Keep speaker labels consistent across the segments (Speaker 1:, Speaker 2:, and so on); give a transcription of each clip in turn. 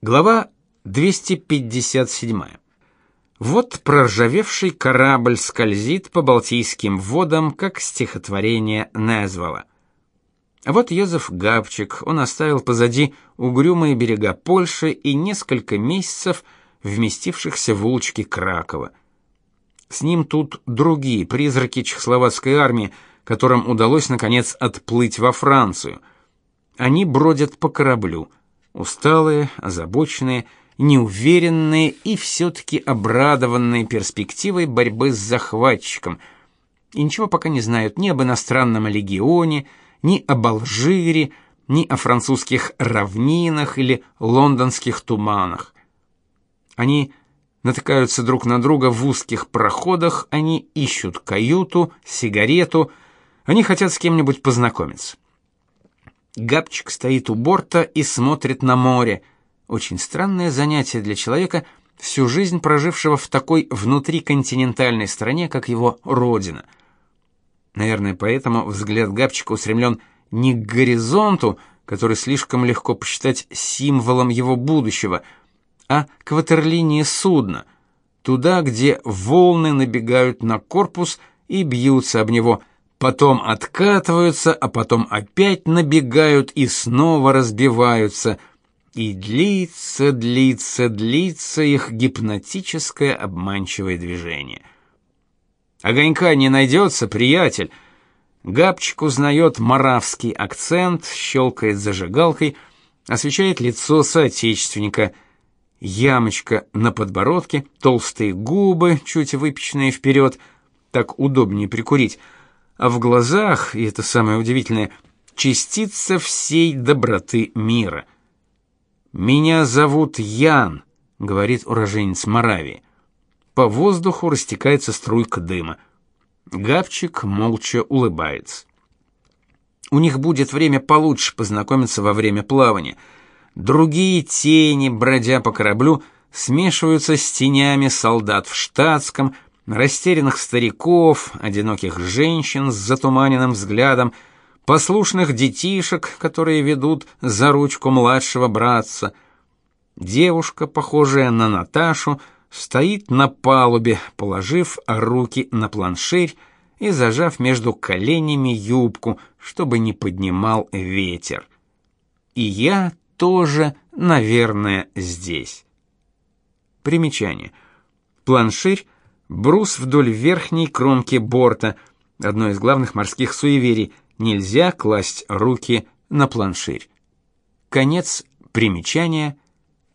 Speaker 1: Глава 257. Вот проржавевший корабль скользит по Балтийским водам, как стихотворение Незвала. Вот Йозеф Габчик, он оставил позади угрюмые берега Польши и несколько месяцев вместившихся в улочке Кракова. С ним тут другие призраки чехословацкой армии, которым удалось наконец отплыть во Францию. Они бродят по кораблю, усталые, озабоченные, неуверенные и все-таки обрадованные перспективой борьбы с захватчиком. И ничего пока не знают ни об иностранном легионе, ни об Алжире, ни о французских равнинах или лондонских туманах. Они натыкаются друг на друга в узких проходах, они ищут каюту, сигарету, они хотят с кем-нибудь познакомиться. Габчик стоит у борта и смотрит на море. Очень странное занятие для человека, всю жизнь прожившего в такой внутриконтинентальной стране, как его родина. Наверное, поэтому взгляд Габчика устремлен не к горизонту, который слишком легко посчитать символом его будущего, а к ватерлинии судна, туда, где волны набегают на корпус и бьются об него – потом откатываются, а потом опять набегают и снова разбиваются. И длится, длится, длится их гипнотическое обманчивое движение. Огонька не найдется, приятель. Габчик узнает маравский акцент, щелкает зажигалкой, освещает лицо соотечественника. Ямочка на подбородке, толстые губы, чуть выпеченные вперед, так удобнее прикурить — а в глазах, и это самое удивительное, частица всей доброты мира. Меня зовут Ян, говорит уроженец Моравии. По воздуху растекается струйка дыма. Гавчик молча улыбается. У них будет время получше познакомиться во время плавания. Другие тени, бродя по кораблю, смешиваются с тенями солдат в штатском, растерянных стариков, одиноких женщин с затуманенным взглядом, послушных детишек, которые ведут за ручку младшего братца. Девушка, похожая на Наташу, стоит на палубе, положив руки на планширь и зажав между коленями юбку, чтобы не поднимал ветер. И я тоже, наверное, здесь. Примечание. Планширь Брус вдоль верхней кромки борта. Одно из главных морских суеверий. Нельзя класть руки на планширь. Конец примечания.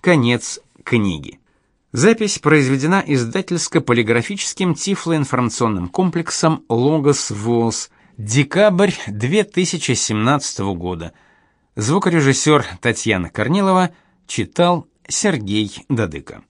Speaker 1: Конец книги. Запись произведена издательско-полиграфическим тифлоинформационным комплексом «Логос ВОЗ». Декабрь 2017 года. Звукорежиссер Татьяна Корнилова читал Сергей Дадыко.